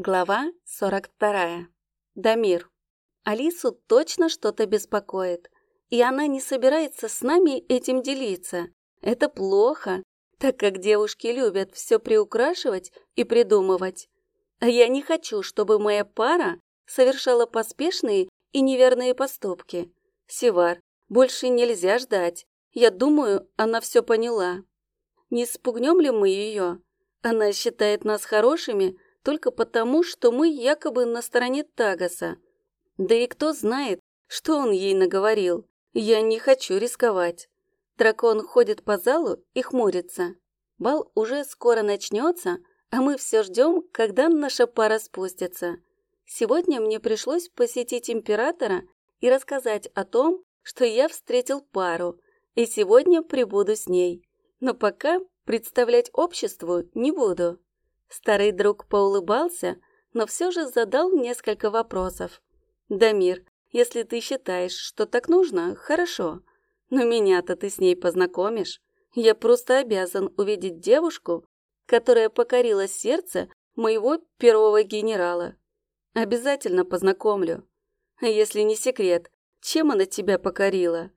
Глава 42. Дамир. Алису точно что-то беспокоит, и она не собирается с нами этим делиться. Это плохо, так как девушки любят все приукрашивать и придумывать. А я не хочу, чтобы моя пара совершала поспешные и неверные поступки. Севар, больше нельзя ждать. Я думаю, она все поняла. Не спугнем ли мы ее? Она считает нас хорошими, только потому, что мы якобы на стороне Тагаса. Да и кто знает, что он ей наговорил. Я не хочу рисковать. Дракон ходит по залу и хмурится. Бал уже скоро начнется, а мы все ждем, когда наша пара спустится. Сегодня мне пришлось посетить императора и рассказать о том, что я встретил пару, и сегодня прибуду с ней. Но пока представлять обществу не буду. Старый друг поулыбался, но все же задал несколько вопросов. «Дамир, если ты считаешь, что так нужно, хорошо. Но меня-то ты с ней познакомишь. Я просто обязан увидеть девушку, которая покорила сердце моего первого генерала. Обязательно познакомлю. А если не секрет, чем она тебя покорила?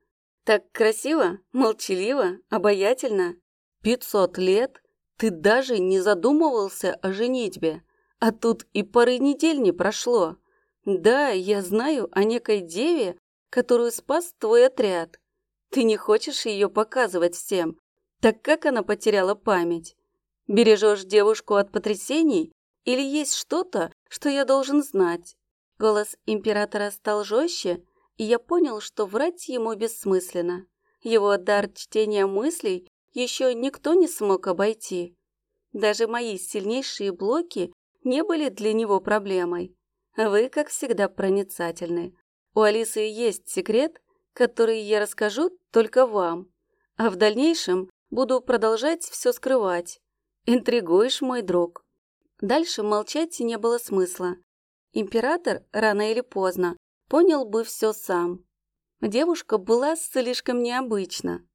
Так красиво, молчаливо, обаятельно. Пятьсот лет ты даже не задумывался о женитьбе, а тут и пары недель не прошло. Да, я знаю о некой деве, которую спас твой отряд. Ты не хочешь ее показывать всем, так как она потеряла память? Бережешь девушку от потрясений или есть что-то, что я должен знать? Голос императора стал жестче, и я понял, что врать ему бессмысленно. Его дар чтения мыслей еще никто не смог обойти. Даже мои сильнейшие блоки не были для него проблемой. Вы, как всегда, проницательны. У Алисы есть секрет, который я расскажу только вам, а в дальнейшем буду продолжать все скрывать. Интригуешь, мой друг. Дальше молчать не было смысла. Император рано или поздно понял бы все сам. Девушка была слишком необычна.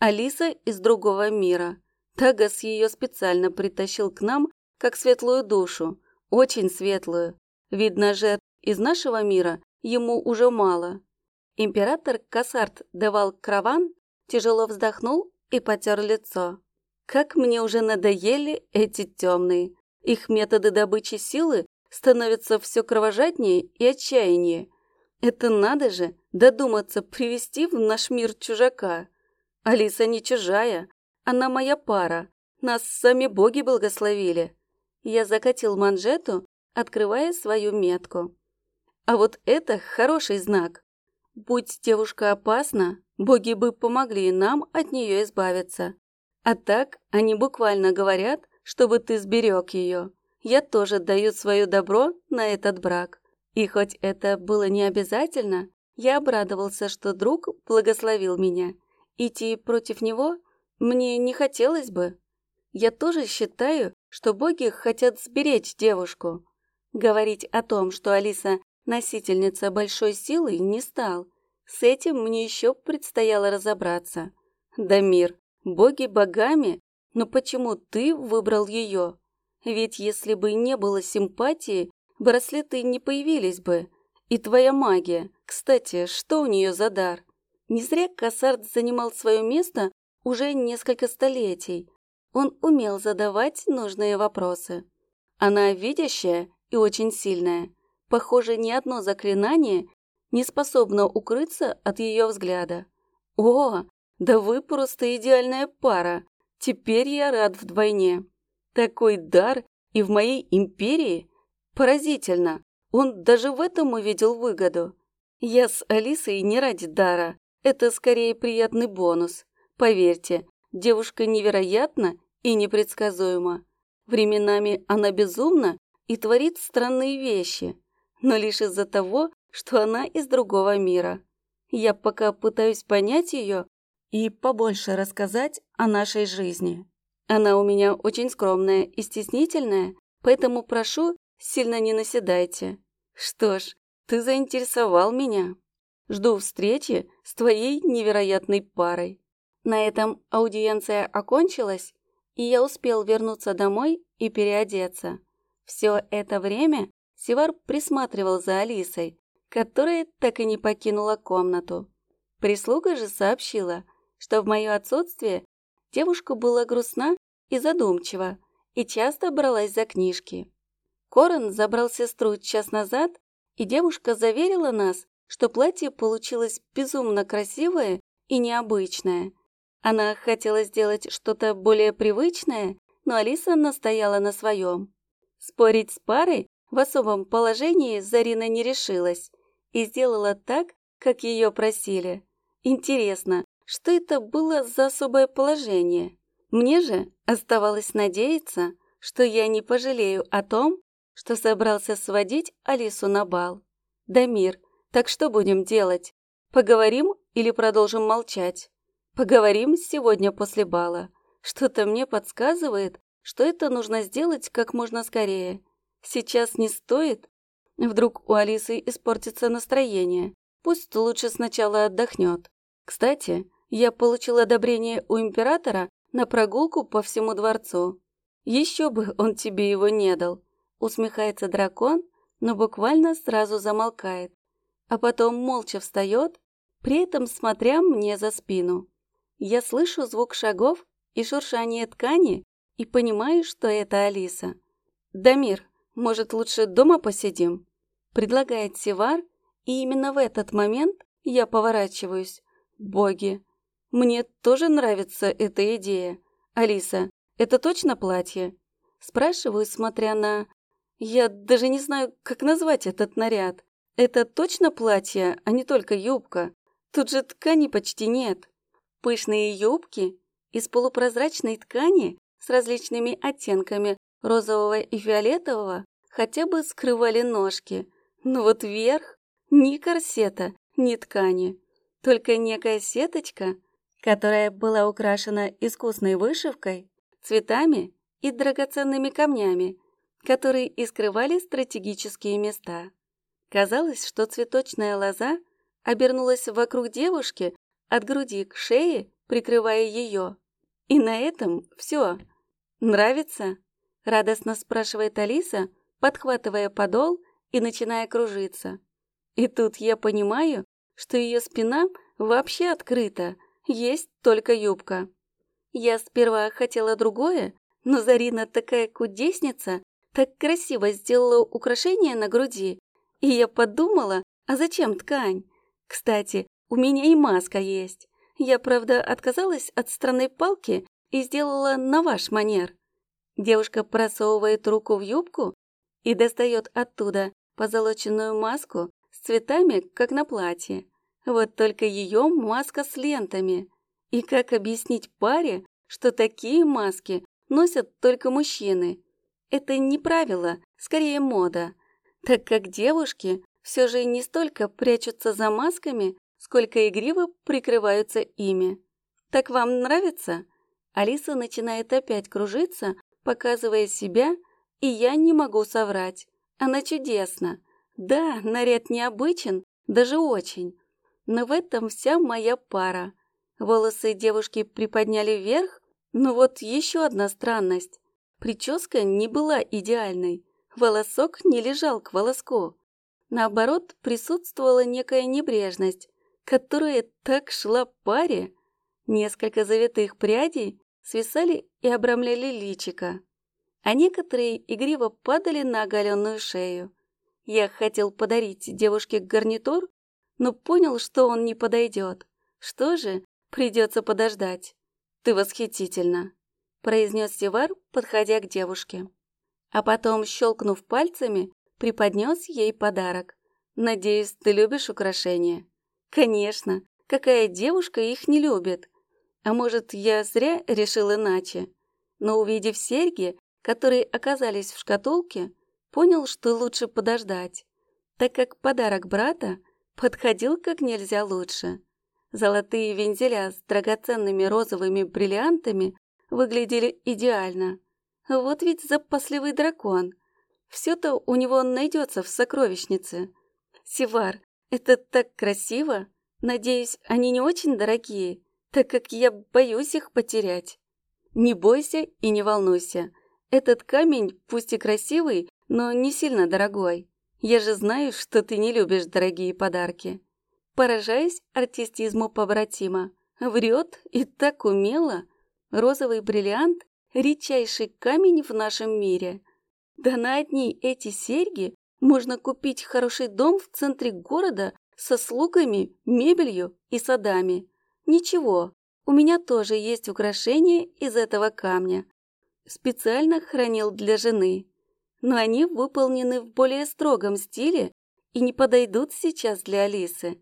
Алиса из другого мира. Тагас ее специально притащил к нам, как светлую душу, очень светлую. Видно, жертв из нашего мира ему уже мало. Император Кассарт давал крован, тяжело вздохнул и потер лицо. Как мне уже надоели эти темные. Их методы добычи силы становятся все кровожаднее и отчаяннее. Это надо же додуматься привести в наш мир чужака. Алиса не чужая, она моя пара. Нас сами боги благословили. Я закатил манжету, открывая свою метку. А вот это хороший знак. Будь девушка опасна, боги бы помогли нам от нее избавиться. А так они буквально говорят, чтобы ты сберег ее. Я тоже даю свое добро на этот брак. И хоть это было не обязательно, я обрадовался, что друг благословил меня. Идти против него мне не хотелось бы. Я тоже считаю, что боги хотят сберечь девушку. Говорить о том, что Алиса носительница большой силы, не стал. С этим мне еще предстояло разобраться. Дамир, боги богами, но почему ты выбрал ее? Ведь если бы не было симпатии, браслеты не появились бы. И твоя магия. Кстати, что у нее за дар? Не зря Кассард занимал свое место уже несколько столетий. Он умел задавать нужные вопросы. Она видящая и очень сильная. Похоже, ни одно заклинание не способно укрыться от ее взгляда. О, да вы просто идеальная пара. Теперь я рад вдвойне. Такой дар и в моей империи поразительно. Он даже в этом увидел выгоду. Я с Алисой не ради дара, это скорее приятный бонус. Поверьте, девушка невероятна и непредсказуема. Временами она безумна и творит странные вещи, но лишь из-за того, что она из другого мира. Я пока пытаюсь понять ее и побольше рассказать о нашей жизни. Она у меня очень скромная и стеснительная, поэтому прошу, сильно не наседайте. Что ж, ты заинтересовал меня. Жду встречи с твоей невероятной парой. На этом аудиенция окончилась, и я успел вернуться домой и переодеться. Все это время Севар присматривал за Алисой, которая так и не покинула комнату. Прислуга же сообщила, что в мое отсутствие девушка была грустна и задумчива, и часто бралась за книжки. Корон забрал сестру час назад, и девушка заверила нас, что платье получилось безумно красивое и необычное. Она хотела сделать что-то более привычное, но Алиса настояла на своем. Спорить с парой в особом положении Зарина не решилась и сделала так, как ее просили. Интересно, что это было за особое положение? Мне же оставалось надеяться, что я не пожалею о том, что собрался сводить Алису на бал. Дамир, так что будем делать? Поговорим или продолжим молчать? Поговорим сегодня после бала. Что-то мне подсказывает, что это нужно сделать как можно скорее. Сейчас не стоит. Вдруг у Алисы испортится настроение. Пусть лучше сначала отдохнет. Кстати, я получил одобрение у императора на прогулку по всему дворцу. Еще бы он тебе его не дал. Усмехается дракон, но буквально сразу замолкает. А потом молча встает, при этом смотря мне за спину. Я слышу звук шагов и шуршание ткани и понимаю, что это Алиса. «Дамир, может, лучше дома посидим?» Предлагает Севар, и именно в этот момент я поворачиваюсь. Боги, мне тоже нравится эта идея. Алиса, это точно платье? Спрашиваю, смотря на... Я даже не знаю, как назвать этот наряд. Это точно платье, а не только юбка. Тут же ткани почти нет. Пышные юбки из полупрозрачной ткани с различными оттенками розового и фиолетового хотя бы скрывали ножки. Но вот верх ни корсета, ни ткани. Только некая сеточка которая была украшена искусной вышивкой, цветами и драгоценными камнями, которые и скрывали стратегические места. Казалось, что цветочная лоза обернулась вокруг девушки от груди к шее, прикрывая ее. И на этом все. «Нравится?» — радостно спрашивает Алиса, подхватывая подол и начиная кружиться. И тут я понимаю, что ее спина вообще открыта, есть только юбка. Я сперва хотела другое, но Зарина такая кудесница, так красиво сделала украшение на груди, и я подумала, а зачем ткань? Кстати, у меня и маска есть. Я, правда, отказалась от странной палки и сделала на ваш манер. Девушка просовывает руку в юбку и достает оттуда позолоченную маску с цветами, как на платье. Вот только ее маска с лентами. И как объяснить паре, что такие маски носят только мужчины? Это не правило, скорее мода, так как девушки все же не столько прячутся за масками, сколько игриво прикрываются ими. Так вам нравится? Алиса начинает опять кружиться, показывая себя, и я не могу соврать. Она чудесна. Да, наряд необычен, даже очень. Но в этом вся моя пара. Волосы девушки приподняли вверх, но вот еще одна странность. Прическа не была идеальной, волосок не лежал к волоску. Наоборот, присутствовала некая небрежность, которая так шла паре. Несколько завитых прядей свисали и обрамляли личика, а некоторые игриво падали на оголенную шею. Я хотел подарить девушке гарнитур, но понял, что он не подойдет. Что же, придется подождать. Ты восхитительна, произнес Севар, подходя к девушке. А потом, щелкнув пальцами, преподнес ей подарок. Надеюсь, ты любишь украшения? Конечно, какая девушка их не любит? А может, я зря решил иначе? Но увидев серьги, которые оказались в шкатулке, понял, что лучше подождать, так как подарок брата подходил как нельзя лучше. Золотые вензеля с драгоценными розовыми бриллиантами выглядели идеально. Вот ведь запасливый дракон. Все-то у него найдется в сокровищнице. Сивар, это так красиво. Надеюсь, они не очень дорогие, так как я боюсь их потерять. Не бойся и не волнуйся. Этот камень, пусть и красивый, но не сильно дорогой. Я же знаю, что ты не любишь дорогие подарки. Поражаюсь артистизму побратима. Врет и так умело. Розовый бриллиант — редчайший камень в нашем мире. Да на одни эти серьги можно купить хороший дом в центре города со слугами, мебелью и садами. Ничего, у меня тоже есть украшения из этого камня. Специально хранил для жены. Но они выполнены в более строгом стиле и не подойдут сейчас для Алисы.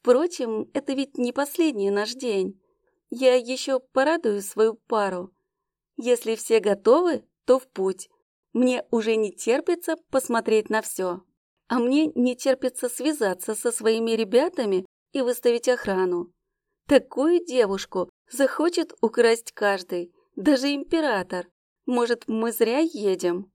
Впрочем, это ведь не последний наш день. Я еще порадую свою пару. Если все готовы, то в путь. Мне уже не терпится посмотреть на все. А мне не терпится связаться со своими ребятами и выставить охрану. Такую девушку захочет украсть каждый, даже император. Может, мы зря едем?